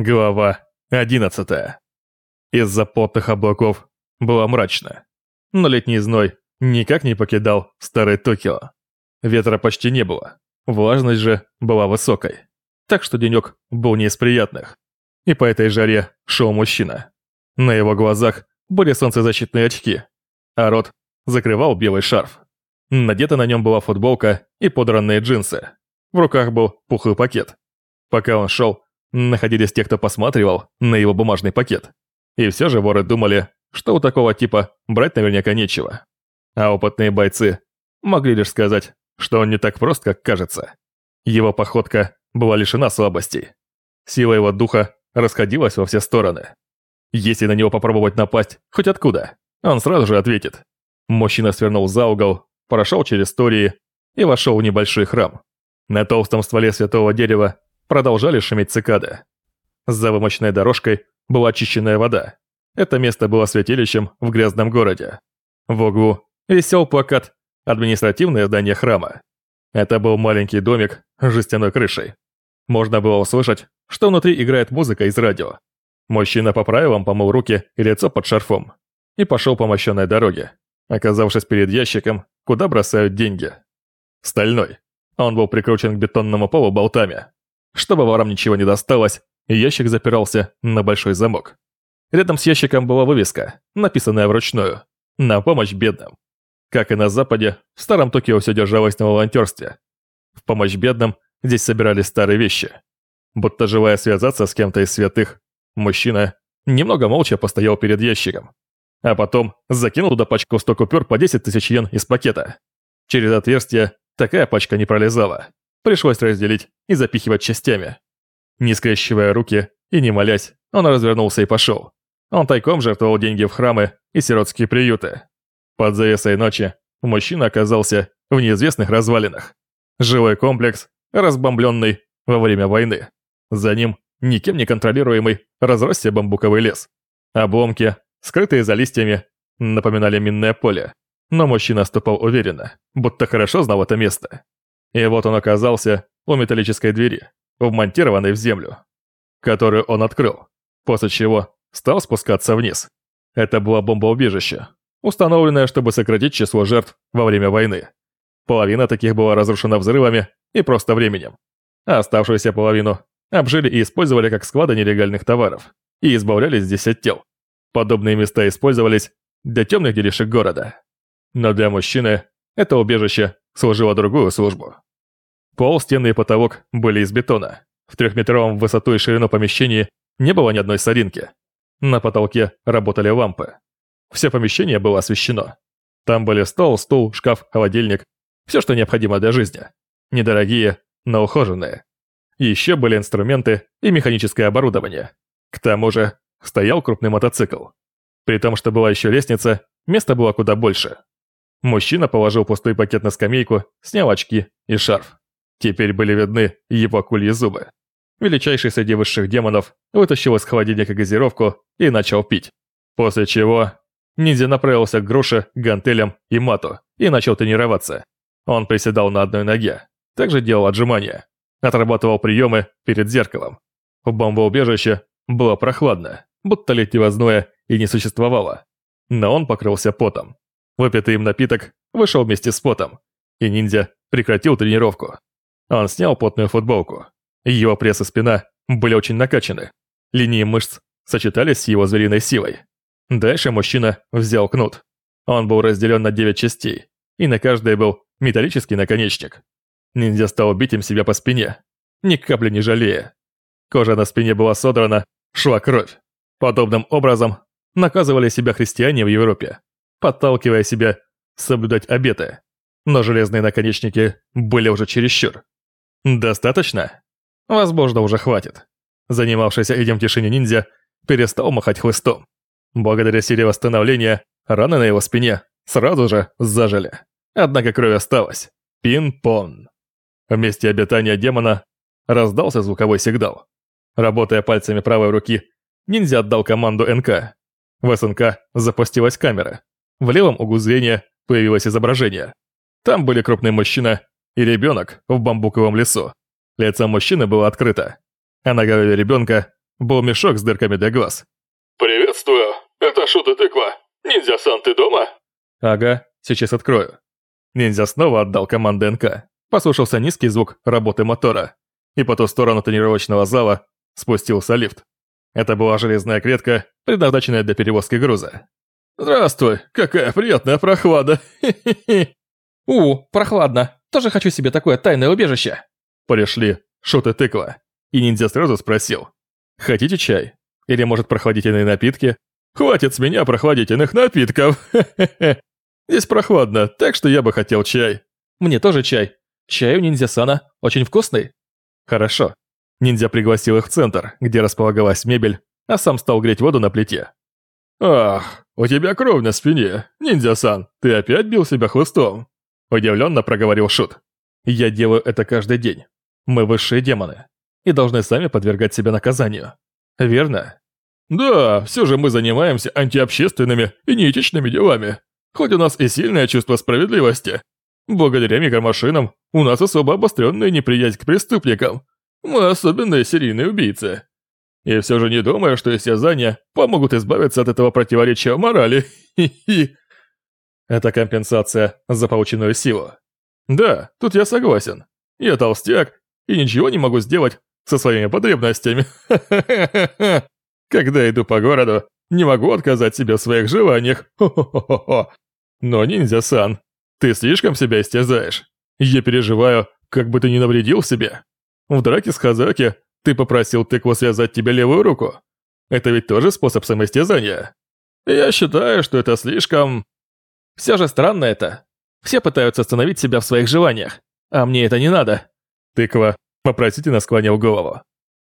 Глава 11. Из-за плотных облаков было мрачно, но летний зной никак не покидал старый Токио. Ветра почти не было, влажность же была высокой, так что денек был не из приятных. И по этой жаре шел мужчина. На его глазах были солнцезащитные очки, а рот закрывал белый шарф. Надета на нем была футболка и подранные джинсы. В руках был пухлый пакет. Пока он шел, находились те, кто посматривал на его бумажный пакет. И все же воры думали, что у такого типа брать наверняка нечего. А опытные бойцы могли лишь сказать, что он не так прост, как кажется. Его походка была лишена слабостей. Сила его духа расходилась во все стороны. Если на него попробовать напасть хоть откуда, он сразу же ответит. Мужчина свернул за угол, прошел через истории и вошел в небольшой храм. На толстом стволе святого дерева продолжали шуметь цикады. За вымочной дорожкой была очищенная вода. Это место было святилищем в грязном городе. В углу висел плакат «Административное здание храма». Это был маленький домик с жестяной крышей. Можно было услышать, что внутри играет музыка из радио. Мужчина по правилам помыл руки и лицо под шарфом и пошел по мощенной дороге, оказавшись перед ящиком, куда бросают деньги. Стальной. Он был прикручен к бетонному полу болтами. Чтобы ворам ничего не досталось, ящик запирался на большой замок. Рядом с ящиком была вывеска, написанная вручную «На помощь бедным». Как и на Западе, в старом Токио все держалось на волонтерстве. В помощь бедным здесь собирались старые вещи. Будто желая связаться с кем-то из святых, мужчина немного молча постоял перед ящиком. А потом закинул туда пачку 100 купюр по 10 тысяч йен из пакета. Через отверстие такая пачка не пролезала. Пришлось разделить и запихивать частями. Не скрещивая руки и не молясь, он развернулся и пошел. Он тайком жертвовал деньги в храмы и сиротские приюты. Под завесой ночи мужчина оказался в неизвестных развалинах. Жилой комплекс, разбомбленный во время войны. За ним никем не контролируемый разросся бамбуковый лес. Обломки, скрытые за листьями, напоминали минное поле. Но мужчина ступал уверенно, будто хорошо знал это место. И вот он оказался у металлической двери, вмонтированной в землю, которую он открыл, после чего стал спускаться вниз. Это было бомбоубежище, установленное, чтобы сократить число жертв во время войны. Половина таких была разрушена взрывами и просто временем, а оставшуюся половину обжили и использовали как склады нелегальных товаров и избавлялись здесь от тел. Подобные места использовались для темных делишек города. Но для мужчины это убежище служило другую службу. Пол, стены и потолок были из бетона. В трехметровом в высоту и ширину помещении не было ни одной соринки. На потолке работали лампы. Все помещение было освещено. Там были стол, стул, шкаф, холодильник. Все, что необходимо для жизни. Недорогие, но ухоженные. Еще были инструменты и механическое оборудование. К тому же стоял крупный мотоцикл. При том, что была еще лестница, места было куда больше. Мужчина положил пустой пакет на скамейку, снял очки и шарф. Теперь были видны его акульи зубы. Величайший среди высших демонов вытащил из холодильника газировку и начал пить. После чего ниндзя направился к груше, гантелям и мату и начал тренироваться. Он приседал на одной ноге, также делал отжимания, отрабатывал приемы перед зеркалом. В бомбоубежище было прохладно, будто летнего зноя и не существовало. Но он покрылся потом. Выпитый им напиток вышел вместе с потом, и ниндзя прекратил тренировку. Он снял потную футболку. Его пресс и спина были очень накачаны. Линии мышц сочетались с его звериной силой. Дальше мужчина взял кнут. Он был разделен на 9 частей, и на каждой был металлический наконечник. Ниндзя стал бить им себя по спине, ни капли не жалея. Кожа на спине была содрана, шла кровь. Подобным образом наказывали себя христиане в Европе подталкивая себя соблюдать обеты. Но железные наконечники были уже чересчур. Достаточно? Возможно, уже хватит. Занимавшийся этим тишине ниндзя перестал махать хлыстом. Благодаря силе восстановления, раны на его спине сразу же зажили. Однако кровь осталась. Пин-пон. В месте обитания демона раздался звуковой сигнал. Работая пальцами правой руки, ниндзя отдал команду НК. В СНК запустилась камера, в левом углу зрения появилось изображение. Там были крупный мужчина и ребенок в бамбуковом лесу. Лицо мужчины было открыто, а на голове ребенка был мешок с дырками для глаз. «Приветствую, это Шут и Тыква. Ниндзя-сан, ты дома?» «Ага, сейчас открою». Ниндзя снова отдал команды НК. Послушался низкий звук работы мотора. И по ту сторону тренировочного зала спустился лифт. Это была железная клетка, предназначенная для перевозки груза. «Здравствуй, какая приятная прохлада!» «У, прохладно. Тоже хочу себе такое тайное убежище!» Пришли Шут и Тыква. И ниндзя сразу спросил. «Хотите чай? Или, может, прохладительные напитки?» «Хватит с меня прохладительных напитков! Здесь прохладно, так что я бы хотел чай». «Мне тоже чай. Чай у ниндзя-сана очень вкусный». «Хорошо». Ниндзя пригласил их в центр, где располагалась мебель, а сам стал греть воду на плите. «Ах, у тебя кровь на спине, ниндзя-сан, ты опять бил себя хвостом?» Удивленно проговорил Шут. «Я делаю это каждый день. Мы высшие демоны и должны сами подвергать себя наказанию. Верно? Да, все же мы занимаемся антиобщественными и неэтичными делами. Хоть у нас и сильное чувство справедливости. Благодаря микромашинам у нас особо обостренная неприязнь к преступникам. Мы особенные серийные убийцы. И все же не думаю, что истязания помогут избавиться от этого противоречия морали. Это компенсация за полученную силу. Да, тут я согласен. Я толстяк и ничего не могу сделать со своими потребностями. Когда иду по городу, не могу отказать себе в своих желаниях. Но, ниндзя-сан, ты слишком себя истязаешь. Я переживаю, как бы ты не навредил себе. В драке с Хазаки ты попросил тыкву связать тебе левую руку. Это ведь тоже способ самоистязания. Я считаю, что это слишком... Все же странно это. Все пытаются остановить себя в своих желаниях, а мне это не надо. Тыква вопросительно склонил голову.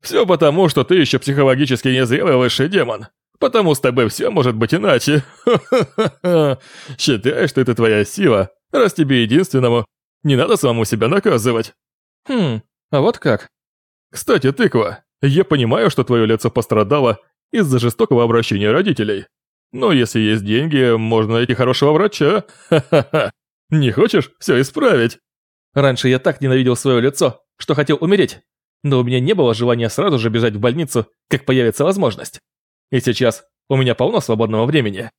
«Все потому, что ты еще психологически незрелый высший демон. Потому с тобой все может быть иначе. Считай, что это твоя сила, раз тебе единственному не надо самому себя наказывать». «Хм, а вот как?» «Кстати, тыква, я понимаю, что твое лицо пострадало из-за жестокого обращения родителей. Но если есть деньги, можно найти хорошего врача. Ха-ха-ха. Не хочешь все исправить?» Раньше я так ненавидел свое лицо, что хотел умереть, но у меня не было желания сразу же бежать в больницу, как появится возможность. И сейчас у меня полно свободного времени.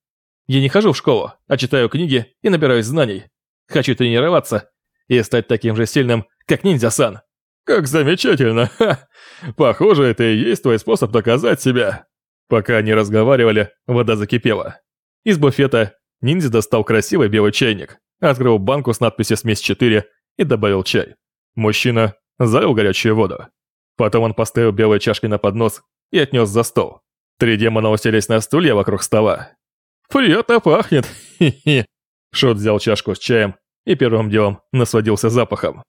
Я не хожу в школу, а читаю книги и набираюсь знаний. Хочу тренироваться и стать таким же сильным, как ниндзя-сан. Как замечательно! Ха! Похоже, это и есть твой способ доказать себя. Пока они разговаривали, вода закипела. Из буфета ниндзя достал красивый белый чайник, открыл банку с надписью «Смесь 4» и добавил чай. Мужчина залил горячую воду. Потом он поставил белые чашки на поднос и отнес за стол. Три демона уселись на стулья вокруг стола. «Приятно пахнет!» хи Шот взял чашку с чаем и первым делом насладился запахом.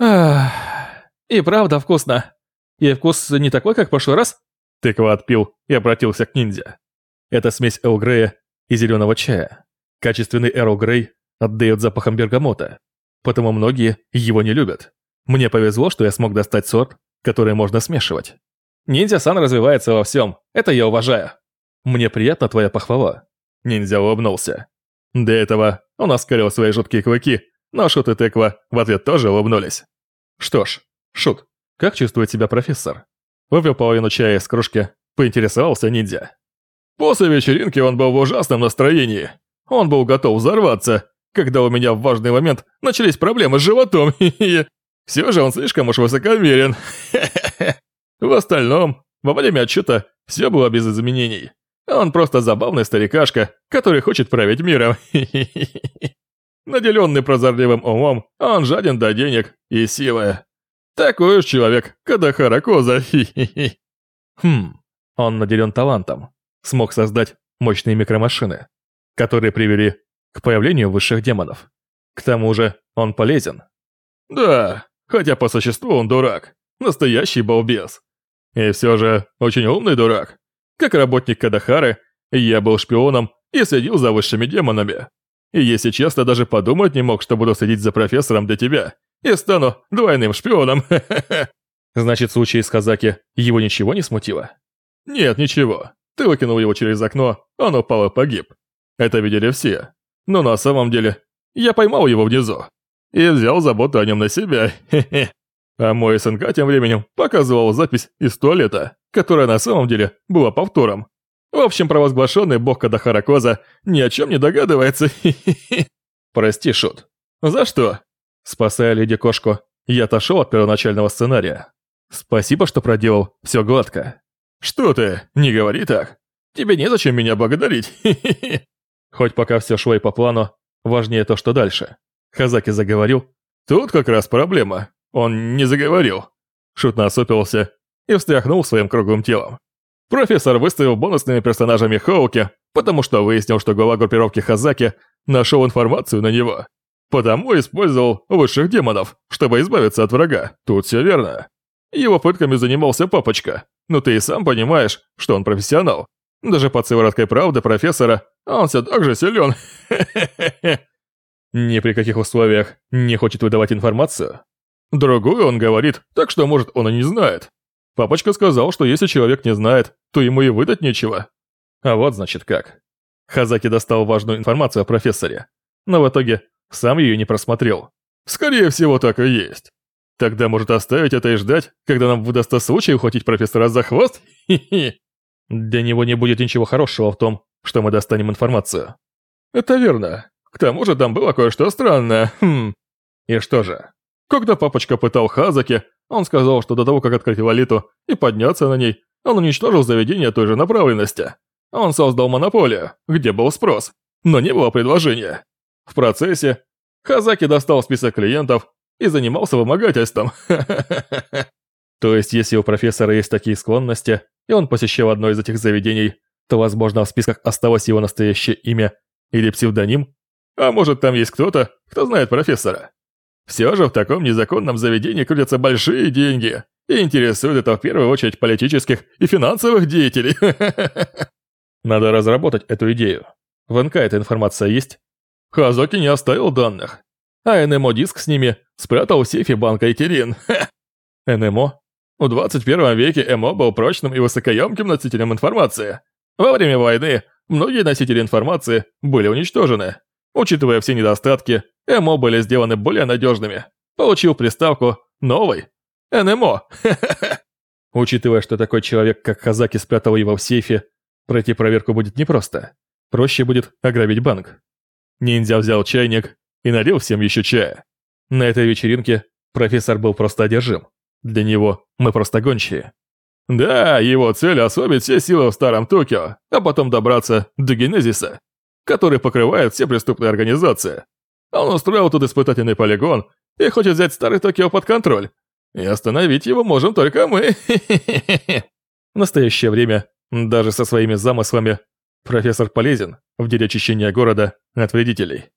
«Ах, и правда вкусно. И вкус не такой, как в прошлый раз?» Тыква отпил и обратился к ниндзя. Это смесь Эрл Грея и зеленого чая. Качественный Эрл Грей отдает запахом бергамота, потому многие его не любят. Мне повезло, что я смог достать сорт, который можно смешивать. Ниндзя-сан развивается во всем, это я уважаю. Мне приятна твоя похвала. Ниндзя улыбнулся. До этого он оскалил свои жуткие клыки, но Шут и Тыква в ответ тоже улыбнулись. Что ж, Шут, как чувствует себя профессор? Выпил половину чая из кружки, поинтересовался ниндзя. После вечеринки он был в ужасном настроении. Он был готов взорваться, когда у меня в важный момент начались проблемы с животом. Все же он слишком уж высокомерен. В остальном, во время отчета все было без изменений. Он просто забавный старикашка, который хочет править миром. Наделенный прозорливым умом, он жаден до денег и силы. Такой уж человек, Кадахара Коза. Хм, он наделен талантом. Смог создать мощные микромашины, которые привели к появлению высших демонов. К тому же он полезен. Да, хотя по существу он дурак. Настоящий балбес. И все же очень умный дурак. Как работник Кадахары, я был шпионом и следил за высшими демонами. И если честно, даже подумать не мог, что буду следить за профессором для тебя. И стану двойным шпионом. Значит, в случае с Хазаки его ничего не смутило? Нет, ничего. Ты выкинул его через окно, он упал и погиб. Это видели все. Но на самом деле, я поймал его внизу. И взял заботу о нем на себя. А мой СНК тем временем показывал запись из туалета, которая на самом деле была повтором. В общем, провозглашенный бог Кадахара Коза ни о чем не догадывается. Прости, Шут. За что? Спасая леди кошку, я отошел от первоначального сценария. Спасибо, что проделал все гладко. Что ты, не говори так. Тебе незачем меня благодарить. Хоть пока все шло и по плану, важнее то, что дальше. Хазаки заговорил. Тут как раз проблема. Он не заговорил. Шут насупился и встряхнул своим круглым телом. Профессор выставил бонусными персонажами Хоуки, потому что выяснил, что глава группировки Хазаки нашел информацию на него. Потому использовал высших демонов, чтобы избавиться от врага. Тут все верно. Его пытками занимался папочка, но ты и сам понимаешь, что он профессионал. Даже под сывороткой правды профессора он все так же силен. Ни при каких условиях не хочет выдавать информацию. Другую он говорит, так что, может, он и не знает. Папочка сказал, что если человек не знает, то ему и выдать нечего. А вот значит как. Хазаки достал важную информацию о профессоре, но в итоге сам ее не просмотрел. Скорее всего, так и есть. Тогда может оставить это и ждать, когда нам выдастся случай ухватить профессора за хвост? Хи-хи. Для него не будет ничего хорошего в том, что мы достанем информацию. Это верно. К тому же там было кое-что странное. Хм. И что же? Когда папочка пытал Хазаки, он сказал, что до того, как открыть валиту и подняться на ней, он уничтожил заведение той же направленности. Он создал монополию, где был спрос, но не было предложения. В процессе Хазаки достал список клиентов и занимался вымогательством. То есть, если у профессора есть такие склонности, и он посещал одно из этих заведений, то, возможно, в списках осталось его настоящее имя или псевдоним? А может, там есть кто-то, кто знает профессора? Все же в таком незаконном заведении крутятся большие деньги, и интересует это в первую очередь политических и финансовых деятелей. Надо разработать эту идею. В НК эта информация есть? Хазоки не оставил данных. А НМО-диск с ними спрятал в сейфе банка Экерин. НМО? В 21 веке МО был прочным и высокоемким носителем информации. Во время войны многие носители информации были уничтожены. Учитывая все недостатки, МО были сделаны более надежными. Получил приставку «Новый». НМО. Учитывая, что такой человек, как Хазаки, спрятал его в сейфе, пройти проверку будет непросто. Проще будет ограбить банк. Ниндзя взял чайник и налил всем еще чая. На этой вечеринке профессор был просто одержим. Для него мы просто гончие. Да, его цель освободить все силы в старом Токио, а потом добраться до Генезиса, который покрывает все преступные организации. Он устроил тут испытательный полигон и хочет взять старый Токио под контроль. И остановить его можем только мы. В настоящее время, даже со своими замыслами, профессор полезен в деле очищения города от вредителей.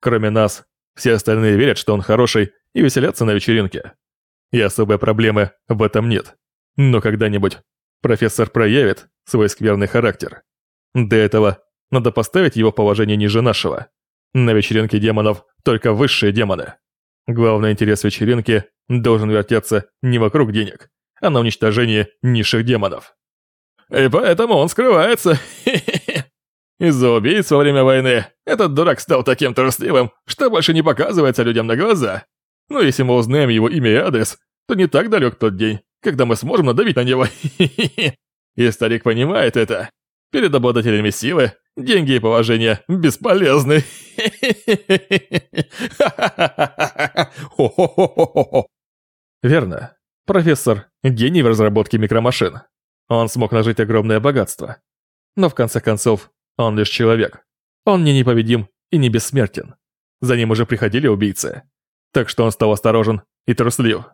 Кроме нас, все остальные верят, что он хороший и веселятся на вечеринке. И особой проблемы в этом нет. Но когда-нибудь профессор проявит свой скверный характер. До этого надо поставить его положение ниже нашего. На вечеринке демонов только высшие демоны. Главный интерес вечеринки должен вертеться не вокруг денег, а на уничтожении низших демонов. И поэтому он скрывается. Из-за убийц во время войны этот дурак стал таким трусливым, что больше не показывается людям на глаза. Но если мы узнаем его имя и адрес, то не так далек тот день, когда мы сможем надавить на него. И старик понимает это. Перед обладателями силы деньги и положение бесполезны. Верно. Профессор – гений в разработке микромашин. Он смог нажить огромное богатство. Но в конце концов, он лишь человек. Он не непобедим и не бессмертен. За ним уже приходили убийцы. Так что он стал осторожен и труслив.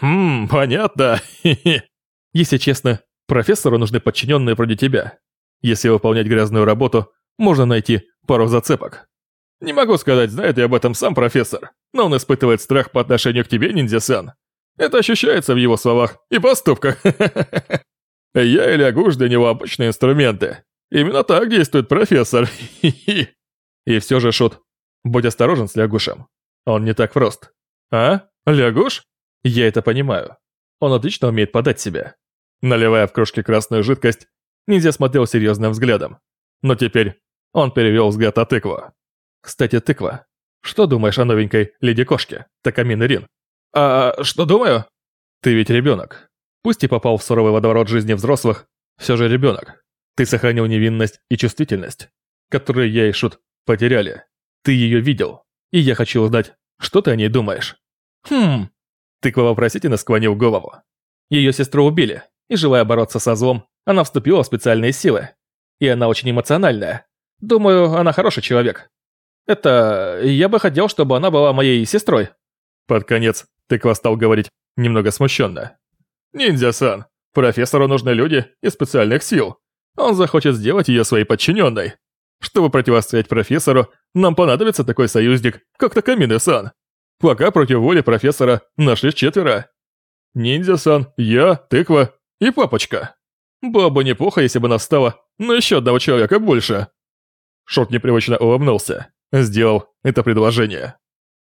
«Хм, понятно. Если честно, профессору нужны подчиненные вроде тебя. Если выполнять грязную работу, можно найти пару зацепок. Не могу сказать, знает ли об этом сам профессор, но он испытывает страх по отношению к тебе, ниндзя-сан. Это ощущается в его словах и поступках. Я и Лягуш для него обычные инструменты. Именно так действует профессор. И все же, Шут, будь осторожен с Лягушем. Он не так прост. А? Лягуш? Я это понимаю. Он отлично умеет подать себя. Наливая в кружке красную жидкость, Ниндзя смотрел серьезным взглядом. Но теперь он перевел взгляд на тыкву. Кстати, тыква. Что думаешь о новенькой леди-кошке, Такамин Рин? А что думаю? Ты ведь ребенок. Пусть и попал в суровый водоворот жизни взрослых, все же ребенок. Ты сохранил невинность и чувствительность, которые я и Шут потеряли. Ты ее видел, и я хочу узнать, что ты о ней думаешь. Хм. Тыква вопросительно склонил голову. Ее сестру убили, и желая бороться со злом, она вступила в специальные силы. И она очень эмоциональная. Думаю, она хороший человек. Это... я бы хотел, чтобы она была моей сестрой. Под конец Тыква стал говорить немного смущенно. «Ниндзя-сан, профессору нужны люди из специальных сил. Он захочет сделать ее своей подчиненной. Чтобы противостоять профессору, нам понадобится такой союзник, как Такамины-сан. Пока против воли профессора нашлись четверо. Ниндзя-сан, я, Тыква и папочка. Было бы неплохо, если бы нас стало на еще одного человека больше. Шот непривычно улыбнулся. Сделал это предложение.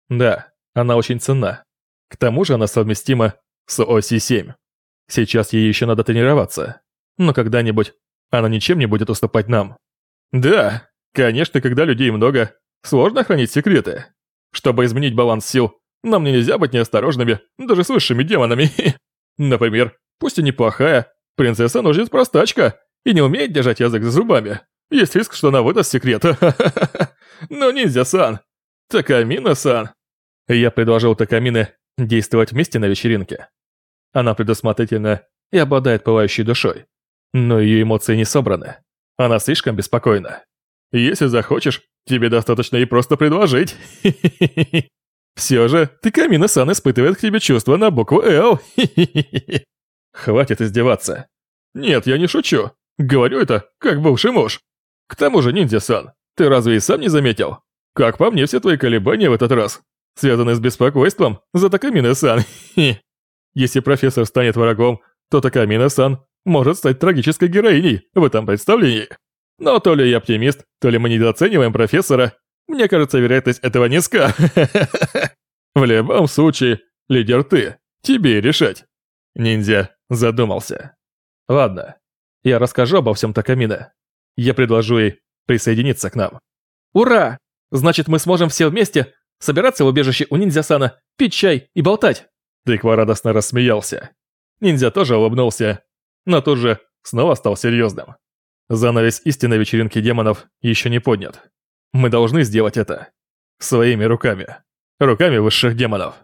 Да, она очень ценна. К тому же она совместима с Оси-7. Сейчас ей еще надо тренироваться. Но когда-нибудь она ничем не будет уступать нам. Да, конечно, когда людей много, сложно хранить секреты. Чтобы изменить баланс сил, нам нельзя быть неосторожными даже с высшими демонами. Например, пусть и неплохая, принцесса ножниц простачка и не умеет держать язык за зубами. Есть риск, что она выдаст секрет. Но ниндзя-сан, Такамина-сан. Я предложил Такамине действовать вместе на вечеринке. Она предусмотрительна и обладает пылающей душой. Но ее эмоции не собраны. Она слишком беспокойна. Если захочешь, тебе достаточно и просто предложить. Все же, Такамина-сан испытывает к тебе чувства на букву «Л». Хватит издеваться. Нет, я не шучу. Говорю это, как бывший муж. К тому же, ниндзя-сан, ты разве и сам не заметил? Как по мне, все твои колебания в этот раз связаны с беспокойством за Такамина-сан. Если профессор станет врагом, то Такамина-сан может стать трагической героиней в этом представлении. Но то ли я оптимист, то ли мы недооцениваем профессора. Мне кажется, вероятность этого низка. В любом случае, лидер ты. Тебе решать. Ниндзя задумался. Ладно, я расскажу обо всем Такамине. Я предложу ей присоединиться к нам. Ура! Значит, мы сможем все вместе собираться в убежище у ниндзя-сана, пить чай и болтать. Тыква радостно рассмеялся. Ниндзя тоже улыбнулся, но тут же снова стал серьезным. Занавес истинной вечеринки демонов еще не поднят. Мы должны сделать это. Своими руками. Руками высших демонов.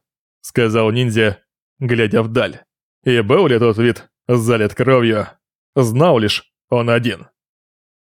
Сказал ниндзя, глядя вдаль. И был ли тот вид залит кровью, знал лишь он один.